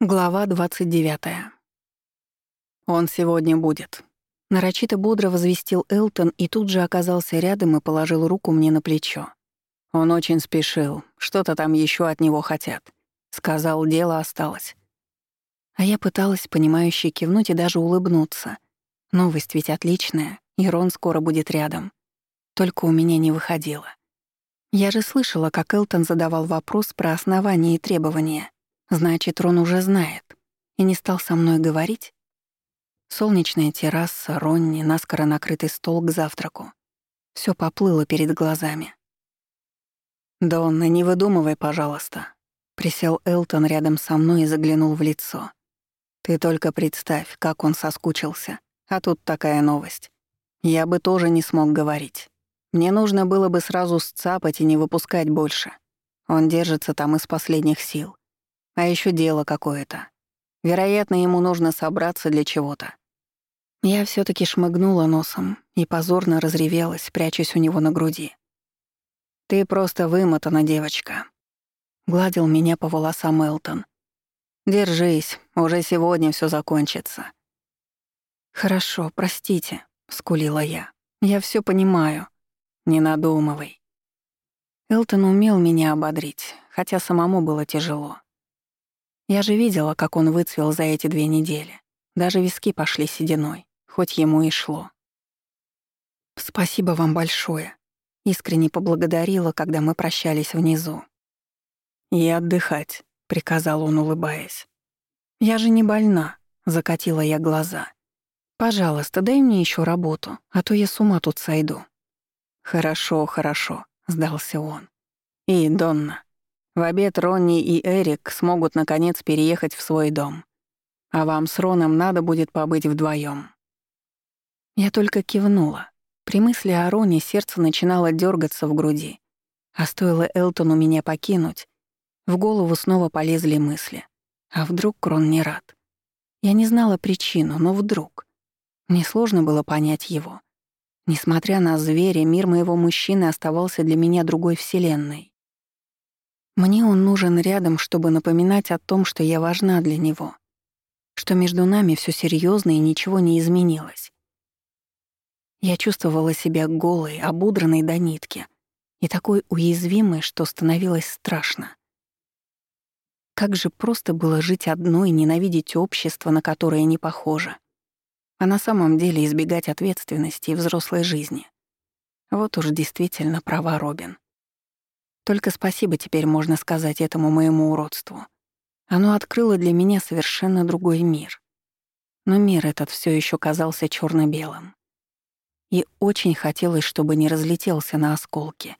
Глава 29. «Он сегодня будет», — нарочито бодро возвестил Элтон и тут же оказался рядом и положил руку мне на плечо. «Он очень спешил, что-то там еще от него хотят. Сказал, дело осталось». А я пыталась, понимающе кивнуть и даже улыбнуться. Новость ведь отличная, и Рон скоро будет рядом. Только у меня не выходило. Я же слышала, как Элтон задавал вопрос про основания и требования — Значит, Рон уже знает. И не стал со мной говорить? Солнечная терраса, Ронни, наскоро накрытый стол к завтраку. Все поплыло перед глазами. «Донна, не выдумывай, пожалуйста». Присел Элтон рядом со мной и заглянул в лицо. «Ты только представь, как он соскучился. А тут такая новость. Я бы тоже не смог говорить. Мне нужно было бы сразу сцапать и не выпускать больше. Он держится там из последних сил. А еще дело какое-то. Вероятно, ему нужно собраться для чего-то. Я все таки шмыгнула носом и позорно разревелась, прячась у него на груди. «Ты просто вымотана, девочка», — гладил меня по волосам Элтон. «Держись, уже сегодня все закончится». «Хорошо, простите», — скулила я. «Я все понимаю. Не надумывай». Элтон умел меня ободрить, хотя самому было тяжело. Я же видела, как он выцвел за эти две недели. Даже виски пошли сединой, хоть ему и шло. «Спасибо вам большое», — искренне поблагодарила, когда мы прощались внизу. «И отдыхать», — приказал он, улыбаясь. «Я же не больна», — закатила я глаза. «Пожалуйста, дай мне еще работу, а то я с ума тут сойду». «Хорошо, хорошо», — сдался он. «И, Донна, в обед Ронни и Эрик смогут наконец переехать в свой дом. А вам с Роном надо будет побыть вдвоем. Я только кивнула. При мысли о Роне сердце начинало дергаться в груди. А стоило Элтону меня покинуть, в голову снова полезли мысли. А вдруг Рон не рад? Я не знала причину, но вдруг. Мне сложно было понять его. Несмотря на зверя, мир моего мужчины оставался для меня другой вселенной. Мне он нужен рядом, чтобы напоминать о том, что я важна для него, что между нами все серьезно и ничего не изменилось. Я чувствовала себя голой, обудранной до нитки и такой уязвимой, что становилось страшно. Как же просто было жить одной, ненавидеть общество, на которое не похоже, а на самом деле избегать ответственности и взрослой жизни. Вот уж действительно права Робин. Только спасибо теперь можно сказать этому моему уродству. Оно открыло для меня совершенно другой мир. Но мир этот все еще казался черно белым И очень хотелось, чтобы не разлетелся на осколки,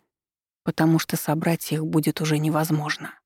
потому что собрать их будет уже невозможно.